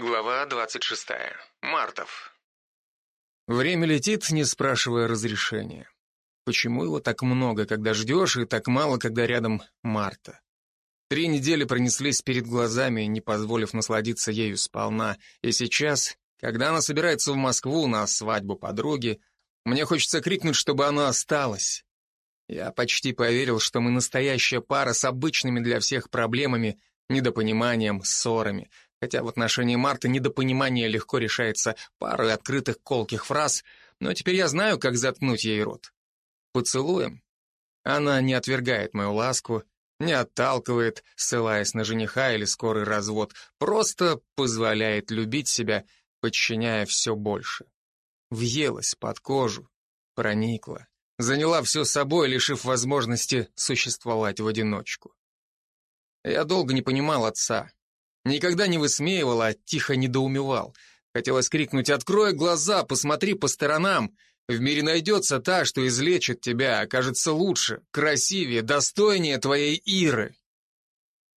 Глава 26. Мартов. Время летит, не спрашивая разрешения. Почему его так много, когда ждешь, и так мало, когда рядом Марта? Три недели пронеслись перед глазами, не позволив насладиться ею сполна, и сейчас, когда она собирается в Москву на свадьбу подруги, мне хочется крикнуть, чтобы она осталась. Я почти поверил, что мы настоящая пара с обычными для всех проблемами, недопониманием, ссорами, хотя в отношении Марты недопонимание легко решается парой открытых колких фраз, но теперь я знаю, как заткнуть ей рот. Поцелуем. Она не отвергает мою ласку, не отталкивает, ссылаясь на жениха или скорый развод, просто позволяет любить себя, подчиняя все больше. Въелась под кожу, проникла, заняла все собой, лишив возможности существовать в одиночку. Я долго не понимал отца, никогда не высмеивал, а тихо недоумевал. Хотелось крикнуть «Открой глаза, посмотри по сторонам!» В мире найдется та, что излечит тебя, окажется лучше, красивее, достойнее твоей Иры.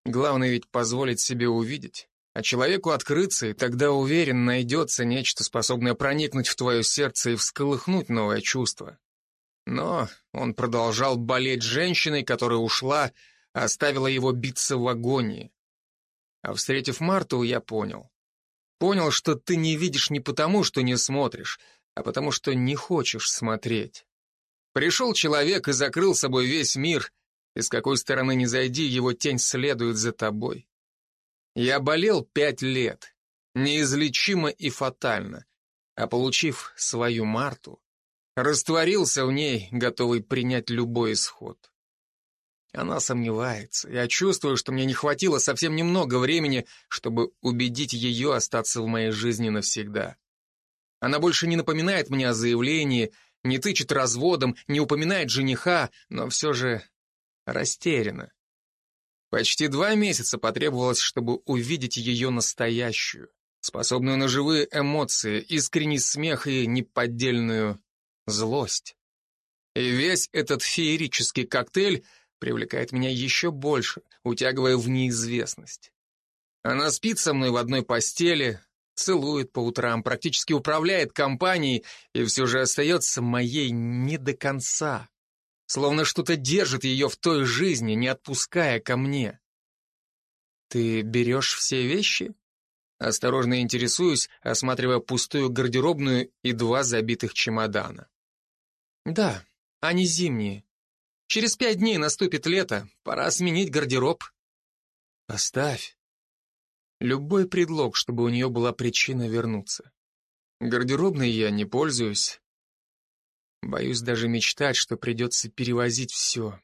Главное ведь позволить себе увидеть, а человеку открыться, и тогда, уверен, найдется нечто, способное проникнуть в твое сердце и всколыхнуть новое чувство. Но он продолжал болеть женщиной, которая ушла, оставила его биться в агонии. А встретив Марту, я понял. Понял, что ты не видишь не потому, что не смотришь, а потому что не хочешь смотреть. Пришел человек и закрыл собой весь мир, и с какой стороны ни зайди, его тень следует за тобой. Я болел пять лет, неизлечимо и фатально, а получив свою Марту, растворился в ней, готовый принять любой исход. Она сомневается. Я чувствую, что мне не хватило совсем немного времени, чтобы убедить ее остаться в моей жизни навсегда. Она больше не напоминает мне о заявлении, не тычет разводом, не упоминает жениха, но все же растеряна. Почти два месяца потребовалось, чтобы увидеть ее настоящую, способную на живые эмоции, искренний смех и неподдельную злость. И весь этот феерический коктейль привлекает меня еще больше, утягивая в неизвестность. Она спит со мной в одной постели, целует по утрам, практически управляет компанией и все же остается моей не до конца. Словно что-то держит ее в той жизни, не отпуская ко мне. «Ты берешь все вещи?» Осторожно интересуюсь, осматривая пустую гардеробную и два забитых чемодана. «Да, они зимние. Через пять дней наступит лето, пора сменить гардероб». «Оставь. Любой предлог, чтобы у нее была причина вернуться. Гардеробной я не пользуюсь. Боюсь даже мечтать, что придется перевозить все.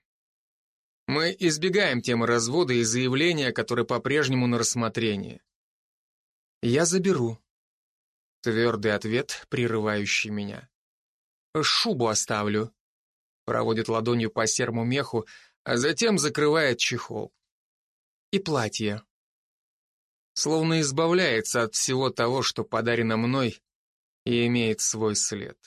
Мы избегаем темы развода и заявления, которые по-прежнему на рассмотрении. Я заберу. Твердый ответ, прерывающий меня. Шубу оставлю. Проводит ладонью по серому меху, а затем закрывает чехол. И платье словно избавляется от всего того, что подарено мной, и имеет свой след.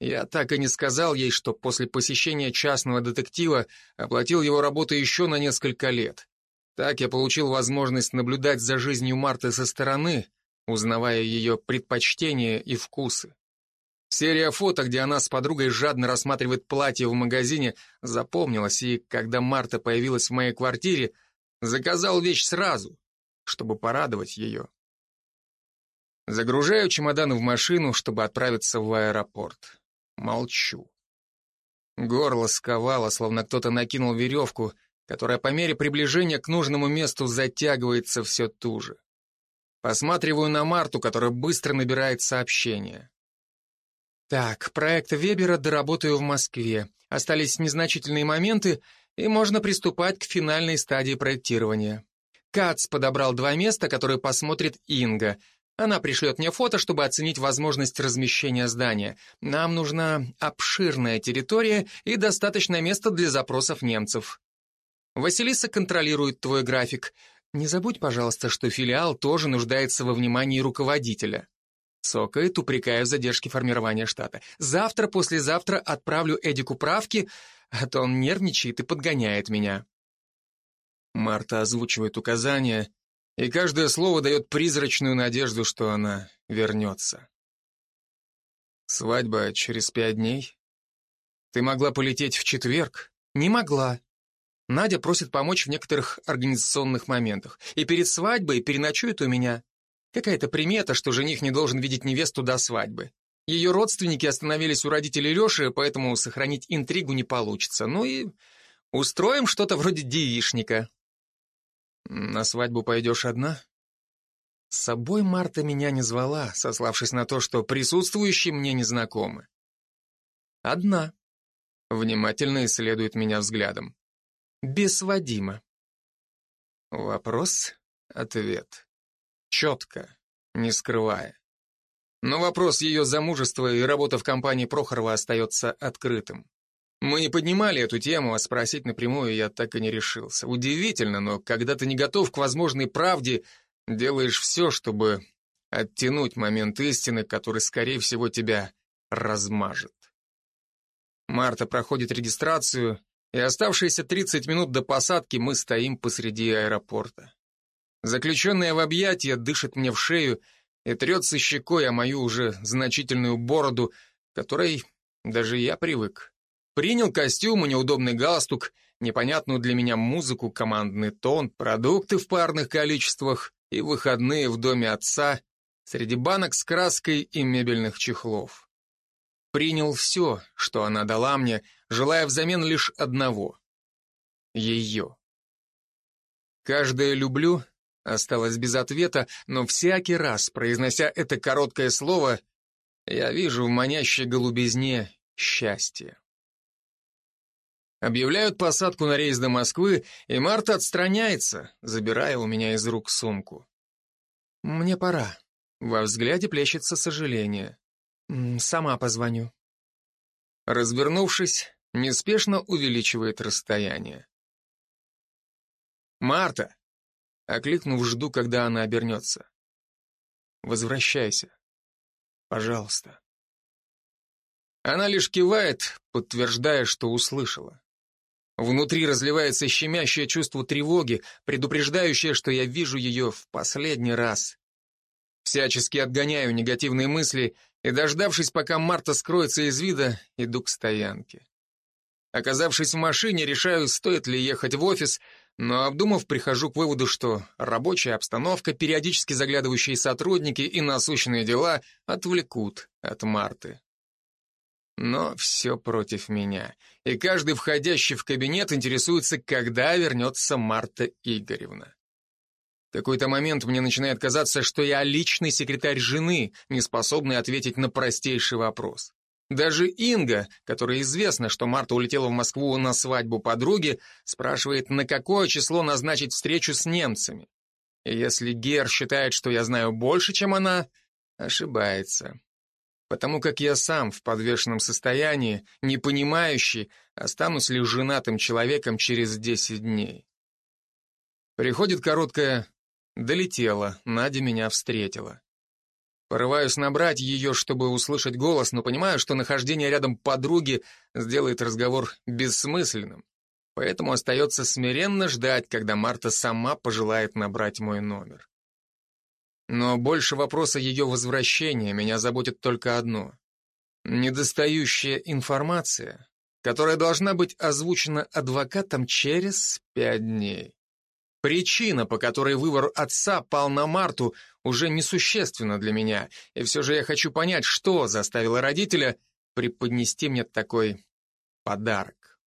Я так и не сказал ей, что после посещения частного детектива оплатил его работу еще на несколько лет. Так я получил возможность наблюдать за жизнью Марты со стороны, узнавая ее предпочтения и вкусы. Серия фото, где она с подругой жадно рассматривает платье в магазине, запомнилась, и когда Марта появилась в моей квартире, заказал вещь сразу, чтобы порадовать ее. Загружаю чемодан в машину, чтобы отправиться в аэропорт. Молчу. Горло сковало, словно кто-то накинул веревку, которая по мере приближения к нужному месту затягивается все туже. Посматриваю на Марту, которая быстро набирает сообщение. Так, проект Вебера доработаю в Москве. Остались незначительные моменты, и можно приступать к финальной стадии проектирования. Кац подобрал два места, которые посмотрит Инга. Она пришлет мне фото, чтобы оценить возможность размещения здания. Нам нужна обширная территория и достаточное место для запросов немцев. Василиса контролирует твой график. Не забудь, пожалуйста, что филиал тоже нуждается во внимании руководителя. Цокает, упрекая в задержке формирования штата. Завтра, послезавтра отправлю Эдику правки, а то он нервничает и подгоняет меня. Марта озвучивает указания, и каждое слово дает призрачную надежду, что она вернется. Свадьба через пять дней? Ты могла полететь в четверг? Не могла. Надя просит помочь в некоторых организационных моментах. И перед свадьбой переночует у меня. Какая-то примета, что жених не должен видеть невесту до свадьбы. Ее родственники остановились у родителей Леши, поэтому сохранить интригу не получится. Ну и устроим что-то вроде девишника. На свадьбу пойдешь одна? С собой Марта меня не звала, сославшись на то, что присутствующие мне незнакомы. Одна. Внимательно исследует меня взглядом. Без Вадима. Вопрос, ответ. Четко, не скрывая. Но вопрос ее замужества и работы в компании Прохорова остается открытым. Мы не поднимали эту тему, а спросить напрямую я так и не решился. Удивительно, но когда ты не готов к возможной правде, делаешь все, чтобы оттянуть момент истины, который, скорее всего, тебя размажет. Марта проходит регистрацию, и оставшиеся 30 минут до посадки мы стоим посреди аэропорта. Заключенная в объятия дышит мне в шею и трется щекой о мою уже значительную бороду, которой даже я привык. Принял костюм и неудобный галстук, непонятную для меня музыку, командный тон, продукты в парных количествах и выходные в доме отца среди банок с краской и мебельных чехлов. Принял все, что она дала мне, желая взамен лишь одного — ее. Каждое «люблю» осталось без ответа, но всякий раз, произнося это короткое слово, я вижу в манящей голубизне счастье. Объявляют посадку на рейс до Москвы, и Марта отстраняется, забирая у меня из рук сумку. «Мне пора». Во взгляде плещется сожаление. «Сама позвоню». Развернувшись, неспешно увеличивает расстояние. «Марта!» Окликнув, жду, когда она обернется. «Возвращайся. Пожалуйста». Она лишь кивает, подтверждая, что услышала. Внутри разливается щемящее чувство тревоги, предупреждающее, что я вижу ее в последний раз. Всячески отгоняю негативные мысли и, дождавшись, пока Марта скроется из вида, иду к стоянке. Оказавшись в машине, решаю, стоит ли ехать в офис, но обдумав, прихожу к выводу, что рабочая обстановка, периодически заглядывающие сотрудники и насущные дела отвлекут от Марты. Но все против меня. И каждый входящий в кабинет интересуется, когда вернется Марта Игоревна. В какой-то момент мне начинает казаться, что я личный секретарь жены, не способный ответить на простейший вопрос. Даже Инга, которой известно, что Марта улетела в Москву на свадьбу подруги, спрашивает, на какое число назначить встречу с немцами. И если Гер считает, что я знаю больше, чем она, ошибается потому как я сам в подвешенном состоянии, не понимающий, останусь ли женатым человеком через 10 дней. Приходит короткая «долетела», Надя меня встретила. Порываюсь набрать ее, чтобы услышать голос, но понимаю, что нахождение рядом подруги сделает разговор бессмысленным. Поэтому остается смиренно ждать, когда Марта сама пожелает набрать мой номер. Но больше вопроса ее возвращения меня заботит только одно. Недостающая информация, которая должна быть озвучена адвокатом через пять дней. Причина, по которой выбор отца пал на Марту, уже несущественна для меня, и все же я хочу понять, что заставило родителя преподнести мне такой подарок.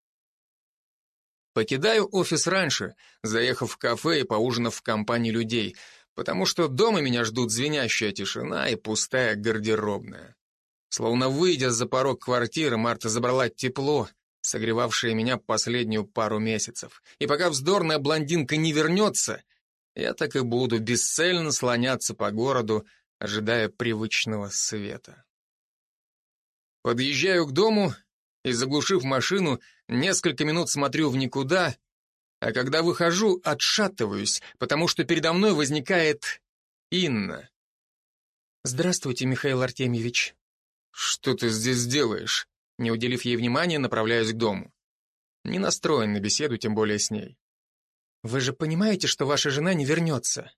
Покидаю офис раньше, заехав в кафе и поужинав в компании людей, потому что дома меня ждут звенящая тишина и пустая гардеробная. Словно выйдя за порог квартиры, Марта забрала тепло, согревавшее меня последнюю пару месяцев. И пока вздорная блондинка не вернется, я так и буду бесцельно слоняться по городу, ожидая привычного света. Подъезжаю к дому и, заглушив машину, несколько минут смотрю в никуда, а когда выхожу, отшатываюсь, потому что передо мной возникает Инна. «Здравствуйте, Михаил Артемьевич». «Что ты здесь делаешь?» Не уделив ей внимания, направляюсь к дому. Не настроен на беседу, тем более с ней. «Вы же понимаете, что ваша жена не вернется?»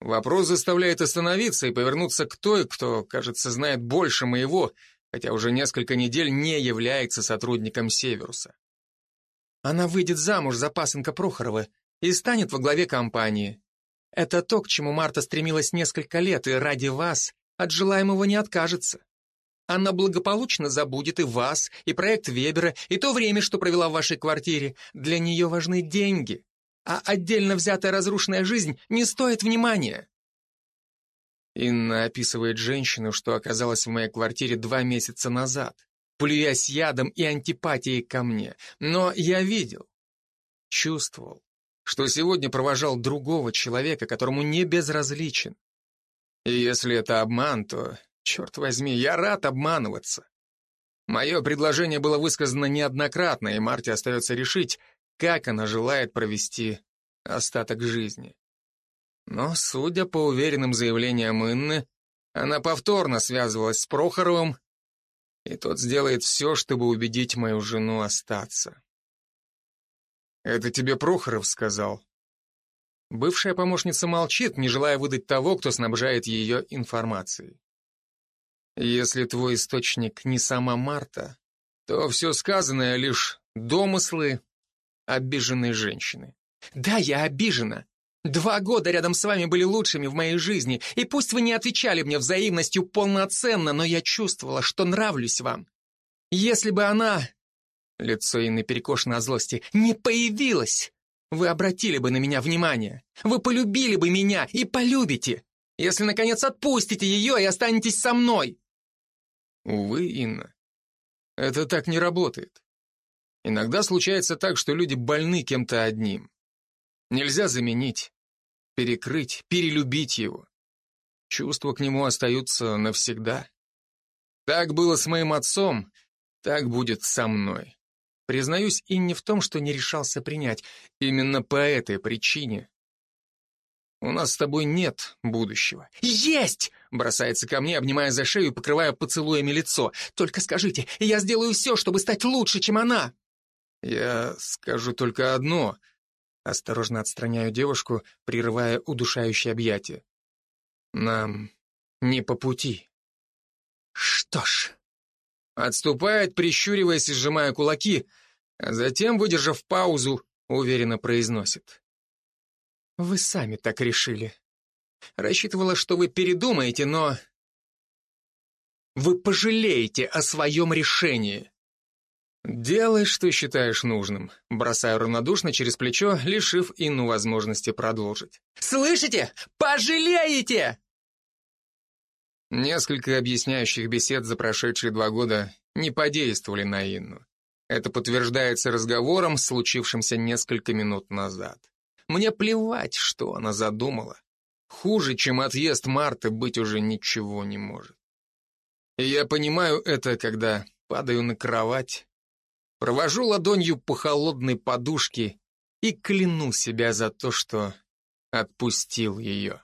Вопрос заставляет остановиться и повернуться к той, кто, кажется, знает больше моего, хотя уже несколько недель не является сотрудником Северуса. Она выйдет замуж за пасынка Прохорова и станет во главе компании. Это то, к чему Марта стремилась несколько лет, и ради вас от желаемого не откажется. Она благополучно забудет и вас, и проект Вебера, и то время, что провела в вашей квартире. Для нее важны деньги а отдельно взятая разрушенная жизнь не стоит внимания. Инна описывает женщину, что оказалась в моей квартире два месяца назад, плюясь ядом и антипатией ко мне. Но я видел, чувствовал, что сегодня провожал другого человека, которому не безразличен. И если это обман, то, черт возьми, я рад обманываться. Мое предложение было высказано неоднократно, и Марте остается решить, как она желает провести остаток жизни. Но, судя по уверенным заявлениям Инны, она повторно связывалась с Прохоровым, и тот сделает все, чтобы убедить мою жену остаться. «Это тебе Прохоров сказал?» Бывшая помощница молчит, не желая выдать того, кто снабжает ее информацией. Если твой источник не сама Марта, то все сказанное лишь домыслы обиженной женщины. Да, я обижена. Два года рядом с вами были лучшими в моей жизни, и пусть вы не отвечали мне взаимностью полноценно, но я чувствовала, что нравлюсь вам. Если бы она... Лицо Инны перекошено от злости. Не появилась! Вы обратили бы на меня внимание. Вы полюбили бы меня и полюбите, если, наконец, отпустите ее и останетесь со мной. Увы, Инна, это так не работает. Иногда случается так, что люди больны кем-то одним. Нельзя заменить, перекрыть, перелюбить его. Чувства к нему остаются навсегда. Так было с моим отцом, так будет со мной. Признаюсь и не в том, что не решался принять. Именно по этой причине. У нас с тобой нет будущего. Есть! Бросается ко мне, обнимая за шею, покрывая поцелуями лицо. Только скажите, я сделаю все, чтобы стать лучше, чем она. Я скажу только одно. Осторожно отстраняю девушку, прерывая удушающее объятие. Нам не по пути. Что ж. Отступает, прищуриваясь и сжимая кулаки, а затем, выдержав паузу, уверенно произносит. Вы сами так решили. Рассчитывала, что вы передумаете, но... Вы пожалеете о своем решении. «Делай, что считаешь нужным», бросаю равнодушно через плечо, лишив Инну возможности продолжить. «Слышите? Пожалеете!» Несколько объясняющих бесед за прошедшие два года не подействовали на Инну. Это подтверждается разговором, случившимся несколько минут назад. Мне плевать, что она задумала. Хуже, чем отъезд Марты, быть уже ничего не может. И я понимаю это, когда падаю на кровать Провожу ладонью по холодной подушке и кляну себя за то, что отпустил ее.